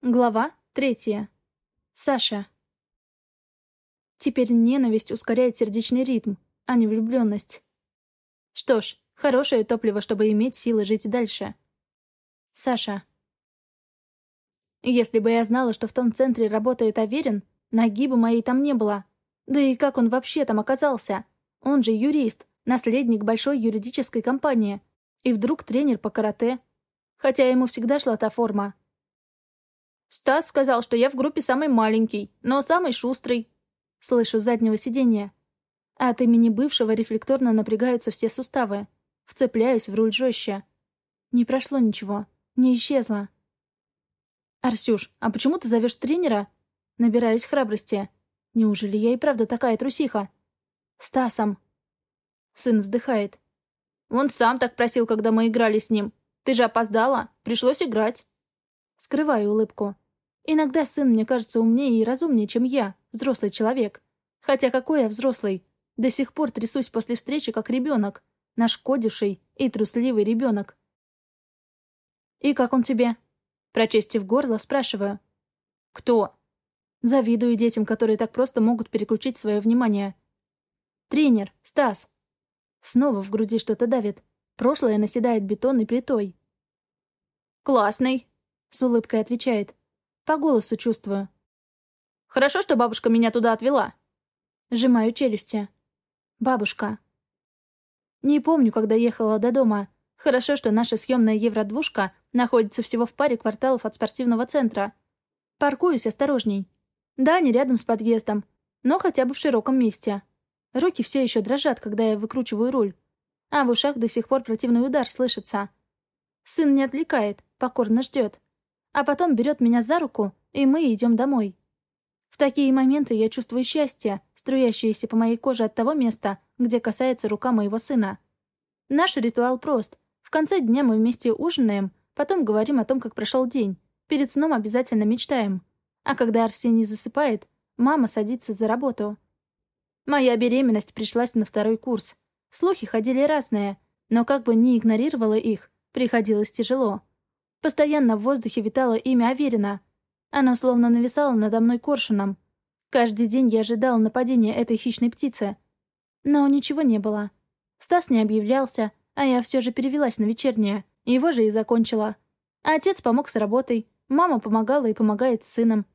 Глава третья. Саша. Теперь ненависть ускоряет сердечный ритм, а не влюбленность. Что ж, хорошее топливо, чтобы иметь силы жить дальше. Саша. Если бы я знала, что в том центре работает Аверин, ноги моей там не было. Да и как он вообще там оказался? Он же юрист, наследник большой юридической компании. И вдруг тренер по карате. Хотя ему всегда шла та форма, «Стас сказал, что я в группе самый маленький, но самый шустрый». Слышу с заднего сиденья. От имени бывшего рефлекторно напрягаются все суставы. Вцепляюсь в руль жестче. Не прошло ничего. Не исчезло. «Арсюш, а почему ты зовешь тренера?» Набираюсь храбрости. Неужели я и правда такая трусиха? «Стасом». Сын вздыхает. «Он сам так просил, когда мы играли с ним. Ты же опоздала. Пришлось играть». Скрываю улыбку. Иногда сын мне кажется умнее и разумнее, чем я, взрослый человек. Хотя какой я взрослый? До сих пор трясусь после встречи, как ребенок. Нашкодивший и трусливый ребенок. «И как он тебе?» Прочистив горло, спрашиваю. «Кто?» Завидую детям, которые так просто могут переключить свое внимание. «Тренер, Стас». Снова в груди что-то давит. Прошлое наседает бетонной плитой. «Классный», — с улыбкой отвечает. По голосу чувствую. «Хорошо, что бабушка меня туда отвела». Сжимаю челюсти. «Бабушка». Не помню, когда ехала до дома. Хорошо, что наша съемная евродвушка находится всего в паре кварталов от спортивного центра. Паркуюсь осторожней. Да, не рядом с подъездом, но хотя бы в широком месте. Руки все еще дрожат, когда я выкручиваю руль. А в ушах до сих пор противный удар слышится. Сын не отвлекает, покорно ждет а потом берет меня за руку, и мы идем домой. В такие моменты я чувствую счастье, струящееся по моей коже от того места, где касается рука моего сына. Наш ритуал прост. В конце дня мы вместе ужинаем, потом говорим о том, как прошел день. Перед сном обязательно мечтаем. А когда Арсений засыпает, мама садится за работу. Моя беременность пришлась на второй курс. Слухи ходили разные, но как бы ни игнорировала их, приходилось тяжело. Постоянно в воздухе витало имя Аверина. Оно словно нависало надо мной коршуном. Каждый день я ожидал нападения этой хищной птицы. Но ничего не было. Стас не объявлялся, а я все же перевелась на вечернее. Его же и закончила. А отец помог с работой, мама помогала и помогает с сыном.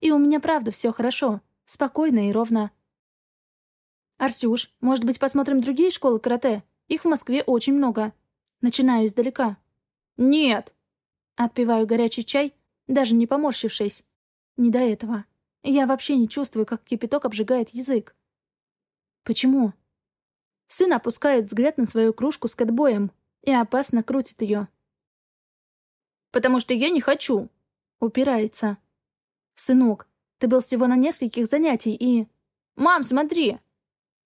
И у меня правда все хорошо, спокойно и ровно. «Арсюш, может быть, посмотрим другие школы карате? Их в Москве очень много». Начинаю издалека. «Нет!» Отпиваю горячий чай, даже не поморщившись. Не до этого. Я вообще не чувствую, как кипяток обжигает язык. Почему? Сын опускает взгляд на свою кружку с кэтбоем и опасно крутит ее. «Потому что я не хочу!» Упирается. «Сынок, ты был всего на нескольких занятий и...» «Мам, смотри!»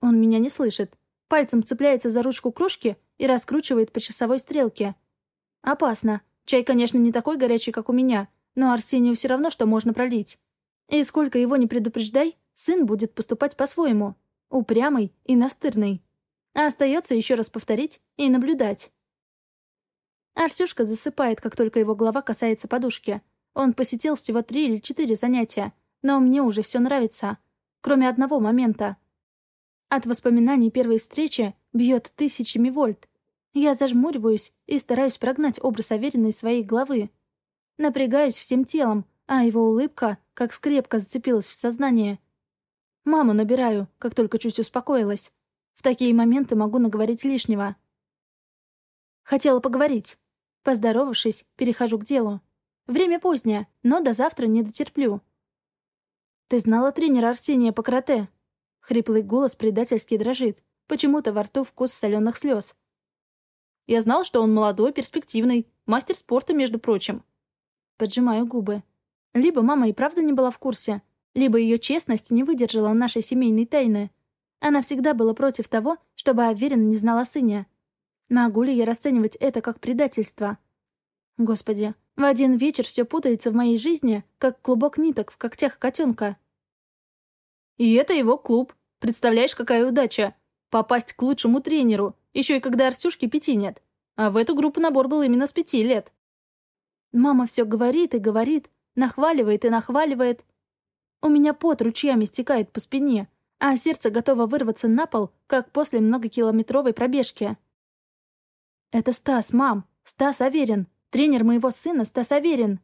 Он меня не слышит. Пальцем цепляется за ручку кружки и раскручивает по часовой стрелке. «Опасно. Чай, конечно, не такой горячий, как у меня, но Арсению все равно, что можно пролить. И сколько его не предупреждай, сын будет поступать по-своему. Упрямый и настырный. А остается еще раз повторить и наблюдать. Арсюшка засыпает, как только его голова касается подушки. Он посетил всего три или четыре занятия, но мне уже все нравится. Кроме одного момента. От воспоминаний первой встречи бьет тысячами вольт. Я зажмуриваюсь и стараюсь прогнать образ Аверина из своей головы. Напрягаюсь всем телом, а его улыбка как скрепко зацепилась в сознание. Маму набираю, как только чуть успокоилась. В такие моменты могу наговорить лишнего. Хотела поговорить. Поздоровавшись, перехожу к делу. Время позднее, но до завтра не дотерплю. «Ты знала тренера Арсения по карате?» Хриплый голос предательски дрожит. Почему-то во рту вкус соленых слез. Я знал, что он молодой, перспективный, мастер спорта, между прочим. Поджимаю губы. Либо мама и правда не была в курсе, либо ее честность не выдержала нашей семейной тайны. Она всегда была против того, чтобы Аверин не знала сыне. Могу ли я расценивать это как предательство? Господи, в один вечер все путается в моей жизни, как клубок ниток в когтях котенка. И это его клуб. Представляешь, какая удача? Попасть к лучшему тренеру, еще и когда Арсюшки пяти нет. А в эту группу набор был именно с пяти лет. Мама все говорит и говорит, Нахваливает и нахваливает. У меня пот ручьями стекает по спине, а сердце готово вырваться на пол, как после многокилометровой пробежки. «Это Стас, мам! Стас Аверин! Тренер моего сына Стас Аверин!»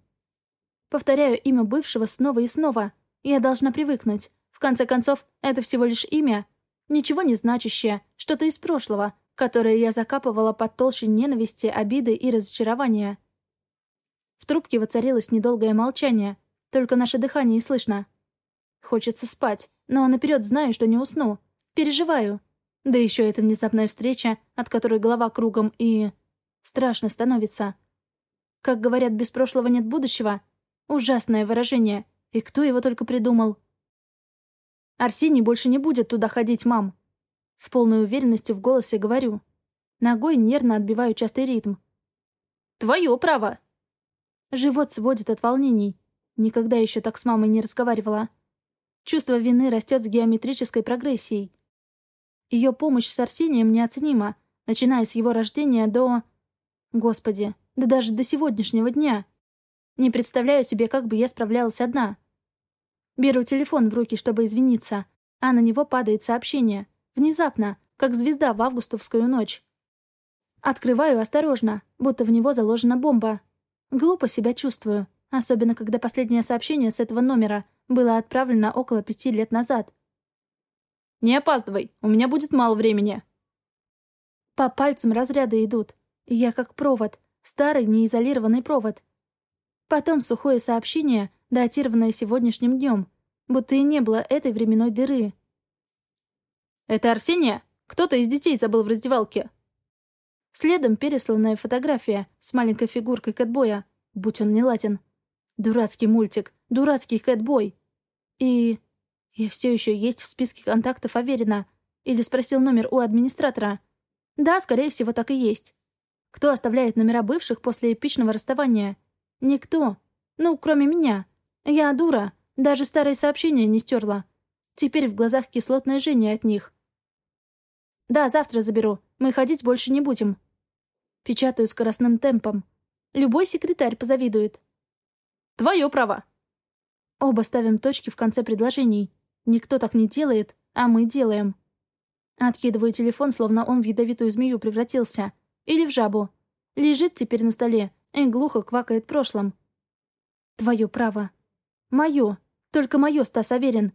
Повторяю имя бывшего снова и снова. Я должна привыкнуть. В конце концов, это всего лишь имя. Ничего не значащее, что-то из прошлого, которое я закапывала под толщей ненависти, обиды и разочарования. В трубке воцарилось недолгое молчание, только наше дыхание слышно. Хочется спать, но наперед знаю, что не усну. Переживаю. Да еще эта внезапная встреча, от которой голова кругом и... Страшно становится. Как говорят, без прошлого нет будущего. Ужасное выражение. И кто его только придумал? Арсений больше не будет туда ходить, мам. С полной уверенностью в голосе говорю. Ногой нервно отбиваю частый ритм. Твое право. Живот сводит от волнений. Никогда еще так с мамой не разговаривала. Чувство вины растет с геометрической прогрессией. Ее помощь с Арсением неоценима, начиная с его рождения до... Господи, да даже до сегодняшнего дня. Не представляю себе, как бы я справлялась одна. Беру телефон в руки, чтобы извиниться, а на него падает сообщение. Внезапно, как звезда в августовскую ночь. Открываю осторожно, будто в него заложена бомба. Глупо себя чувствую, особенно когда последнее сообщение с этого номера было отправлено около пяти лет назад. «Не опаздывай, у меня будет мало времени». По пальцам разряды идут. Я как провод, старый неизолированный провод. Потом сухое сообщение, датированное сегодняшним днем, будто и не было этой временной дыры. «Это Арсения? Кто-то из детей забыл в раздевалке». Следом пересланная фотография с маленькой фигуркой кэтбоя, будь он не латин. Дурацкий мультик, дурацкий кэтбой. И... Я все еще есть в списке контактов Аверина. Или спросил номер у администратора. Да, скорее всего, так и есть. Кто оставляет номера бывших после эпичного расставания? Никто. Ну, кроме меня. Я дура. Даже старые сообщения не стерла. Теперь в глазах кислотное жжение от них. Да, завтра заберу. Мы ходить больше не будем. Печатаю скоростным темпом. Любой секретарь позавидует. Твое право. Оба ставим точки в конце предложений. Никто так не делает, а мы делаем. Откидываю телефон, словно он в ядовитую змею превратился. Или в жабу. Лежит теперь на столе и глухо квакает прошлым. Твое право. Мое. Только мое, Стас Аверин.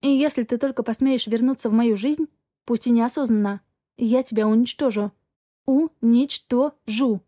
И если ты только посмеешь вернуться в мою жизнь, пусть и неосознанно, я тебя уничтожу. Уничтожу.